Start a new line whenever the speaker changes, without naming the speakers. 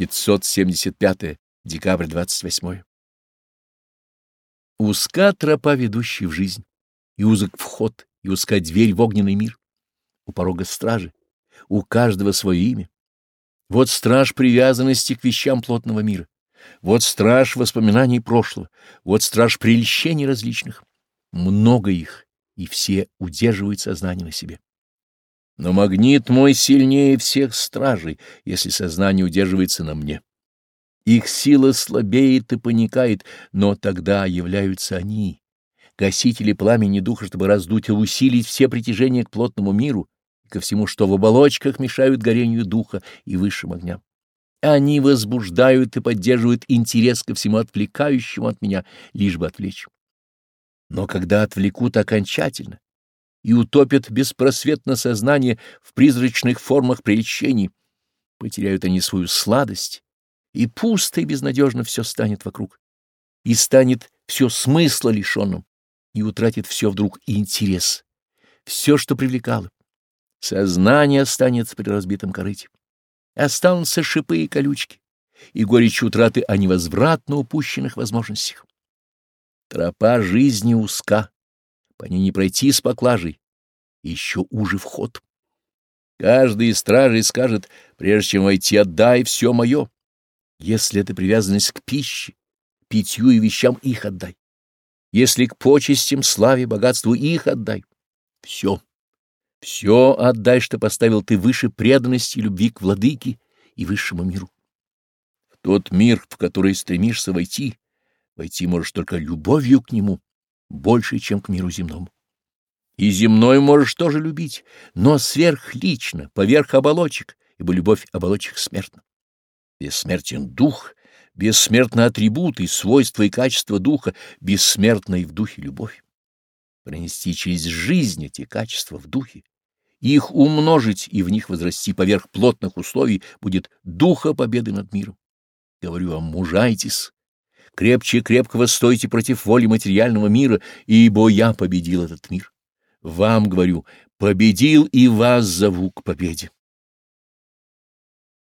575 декабрь 28. Узка тропа, ведущая в жизнь, и узок вход, и узка дверь в огненный мир. У порога стражи, у каждого свое имя. Вот страж привязанности к вещам плотного мира, вот страж воспоминаний прошлого, вот страж прельщений различных. Много их, и все удерживают сознание на себе. Но магнит мой сильнее всех стражей, если сознание удерживается на мне. Их сила слабеет и паникает, но тогда являются они, гасители пламени духа, чтобы раздуть и усилить все притяжения к плотному миру и ко всему, что в оболочках мешают горению духа и высшим огням. Они возбуждают и поддерживают интерес ко всему отвлекающему от меня, лишь бы отвлечь. Но когда отвлекут окончательно, и утопят беспросветное сознание в призрачных формах прельщений. Потеряют они свою сладость, и пусто и безнадежно все станет вокруг, и станет все смысла лишенным, и утратит все вдруг и интерес, все, что привлекало. Сознание останется при разбитом корыте. Останутся шипы и колючки, и горечь утраты о невозвратно упущенных возможностях. Тропа жизни узка, по ней не пройти с поклажей. Еще уже вход. Каждый из стражей скажет, прежде чем войти, отдай все мое. Если это привязанность к пище, питью и вещам их отдай. Если к почестям, славе, богатству их отдай. Все. Все отдай, что поставил ты выше преданности и любви к владыке и высшему миру. В тот мир, в который стремишься войти, войти можешь только любовью к нему больше, чем к миру земному. И земной можешь тоже любить, но сверхлично, поверх оболочек, ибо любовь оболочек смертна. Бессмертен дух, бессмертны атрибуты, свойства и качества духа, бессмертна и в духе любовь. Пронести через жизнь эти качества в духе, их умножить и в них возрасти поверх плотных условий будет духа победы над миром. Говорю вам, мужайтесь, крепче и крепко вы против воли материального мира, ибо я победил этот мир. Вам говорю, победил и вас зову к победе.